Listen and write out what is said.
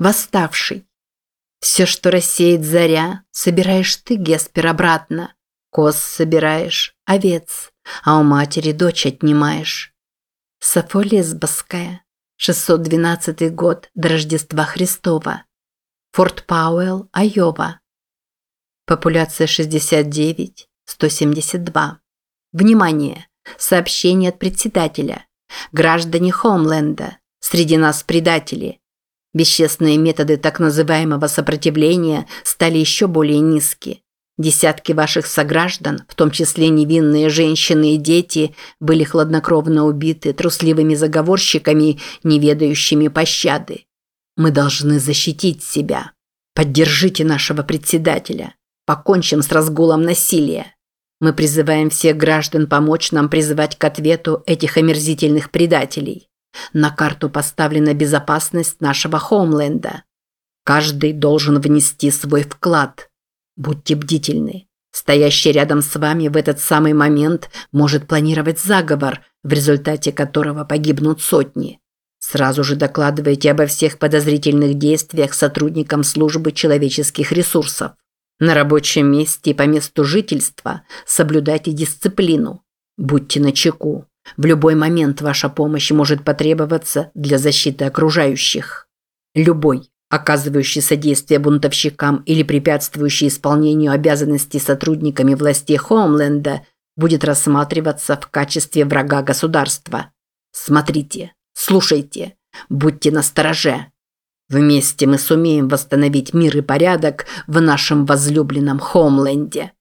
восставший. Все, что рассеет заря, собираешь ты, Геспер, обратно. Коз собираешь, овец, а у матери дочь отнимаешь. Сафо Лесбосская, 612 год до Рождества Христова. Форт Пауэлл, Айова. Популяция 69, 172. Внимание! Сообщение от председателя. Граждане Хомленда. Среди нас предатели. Бесчестные методы так называемого сопротивления стали еще более низки. Десятки ваших сограждан, в том числе невинные женщины и дети, были хладнокровно убиты трусливыми заговорщиками, не ведающими пощады. Мы должны защитить себя. Поддержите нашего председателя. Покончим с разгулом насилия. Мы призываем всех граждан помочь нам призывать к ответу этих омерзительных предателей. На карту поставлена безопасность нашего Хоумленда. Каждый должен внести свой вклад. Будьте бдительны. Стоящий рядом с вами в этот самый момент может планировать заговор, в результате которого погибнут сотни. Сразу же докладывайте обо всех подозрительных действиях сотрудникам службы человеческих ресурсов. На рабочем месте и по месту жительства соблюдайте дисциплину. Будьте начеку. В любой момент ваша помощь может потребоваться для защиты окружающих. Любой, оказывающий содействие бунтовщикам или препятствующий исполнению обязанностей сотрудниками властей Хоумленда, будет рассматриваться в качестве врага государства. Смотрите, слушайте, будьте настороже. Вместе мы сумеем восстановить мир и порядок в нашем возлюбленном Хоумленде.